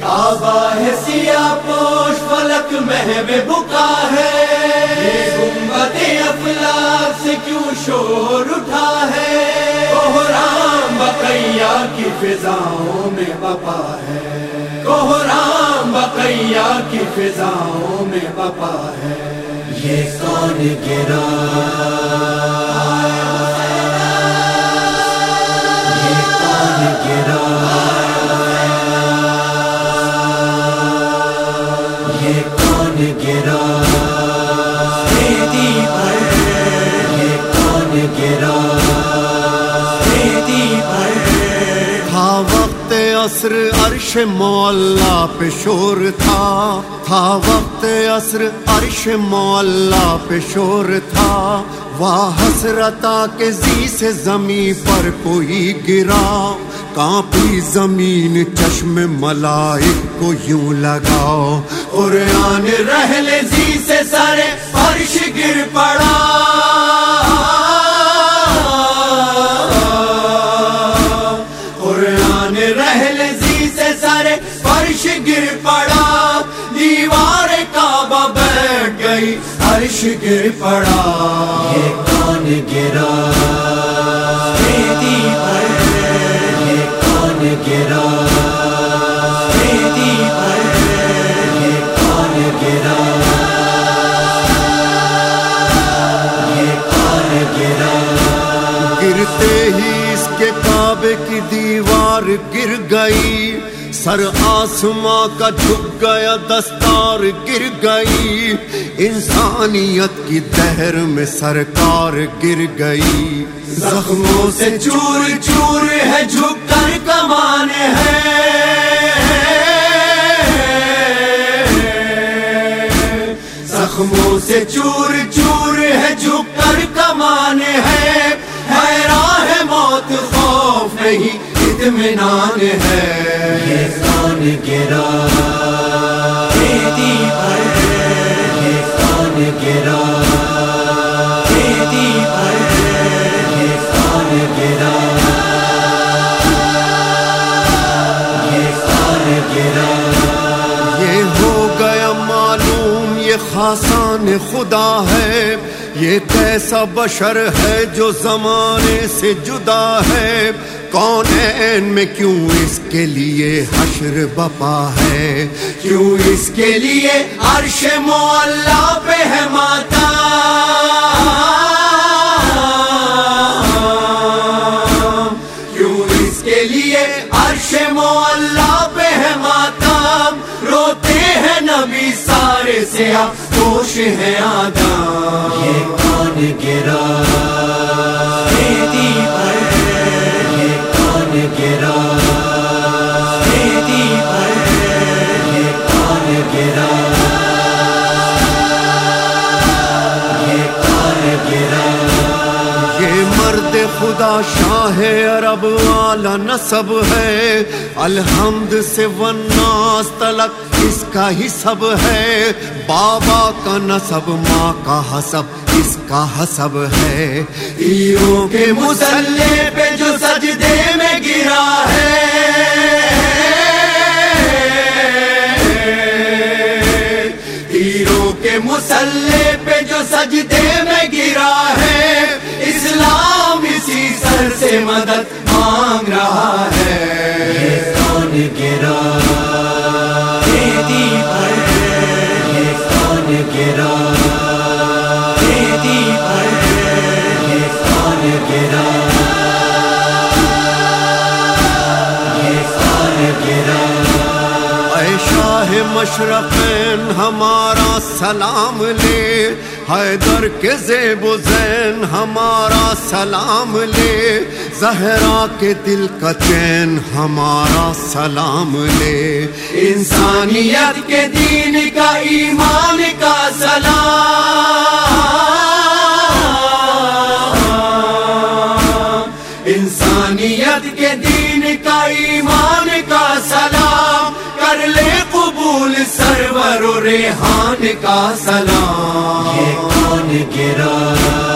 کعبہ ہے سیاہ پوش، فلک محب بکا ہے۔ گنبد افلاق سے کیوں شور اٹھا ہے؟ کوہرام بقیہ کی فضاؤں میں بپا ہے۔ کوہرام بقیہ کی فضاؤں میں بپا ہے۔ یہ کون گرا؟ عصر عرش مولا پہ شور تھا تھا وقت عصر عرش مولا پہ شور تھا۔ واہ حسرتا کے زی سے زمین پر کوئی گرا۔ کانپی زمین چشم ملائک کو یوں لگاؤ۔ قرآن رہل زی سے سارے فرش گر پڑا۔ گر پڑا۔ یہ کون گرا؟ بیدی پر۔ یہ کون گرا؟ بیدی پر۔ یہ کون گرا؟ یہ کون گرا؟ گرتے ہی اس کے کعبے کی دیوار گر گئی۔ سر آسماں کا جھک گیا، دستار گر گئی۔ انسانیت کی دہر میں سرکار گر گئی۔ زخموں سے چور چور ہے جھک کر کمان ہے۔ زخموں سے چور چور ہے جھک کر کمان ہے۔ راہ موت خوف نہیں۔ اطمینان ہے۔ یہ کون گرا۔ بیدی پر یہ کون گرا۔ بیدی پر یہ کون گرا۔ یہ کون گرا۔ یہ ہو گیا معلوم یہ خاصان خدا ہے۔ یہ کیسا بشر ہے جو زمانے سے جدا ہے۔ کون میں کیوں اس کے لیے حشر بپا ہے؟ کیوں اس کے لیے عرش مولا پہ ہے ماتا؟ کیوں اس کے لیے عرش مولا پہ ہے ماتا؟ روتے ہیں نبی سارے سے پوش ہے آدم۔ یہ کون گرا شاہ عرب والا نصب ہے۔ الحمد سے وناس تلک اس کا ہی سب ہے۔ بابا کا نصب، ماں کا حسب، اس کا حسب ہے۔ ہیروں کے مسلح پہ جو سجدے میں گرا ہے۔ ہیروں کے مسلح پہ جو سجدے میں گرا ہے سر سے مدد مانگ رہا ہے۔ یہ کون گرا۔ کون گرا کون گرا۔ شاہ مشرقین ہمارا سلام لے، حیدر کے زیب و زین ہمارا سلام لے، زہرا کے دل کا چین ہمارا سلام لے۔ انسانیت کے دین کا ایمان کا سلام و ریحان کا سلام۔ یہ کون گرا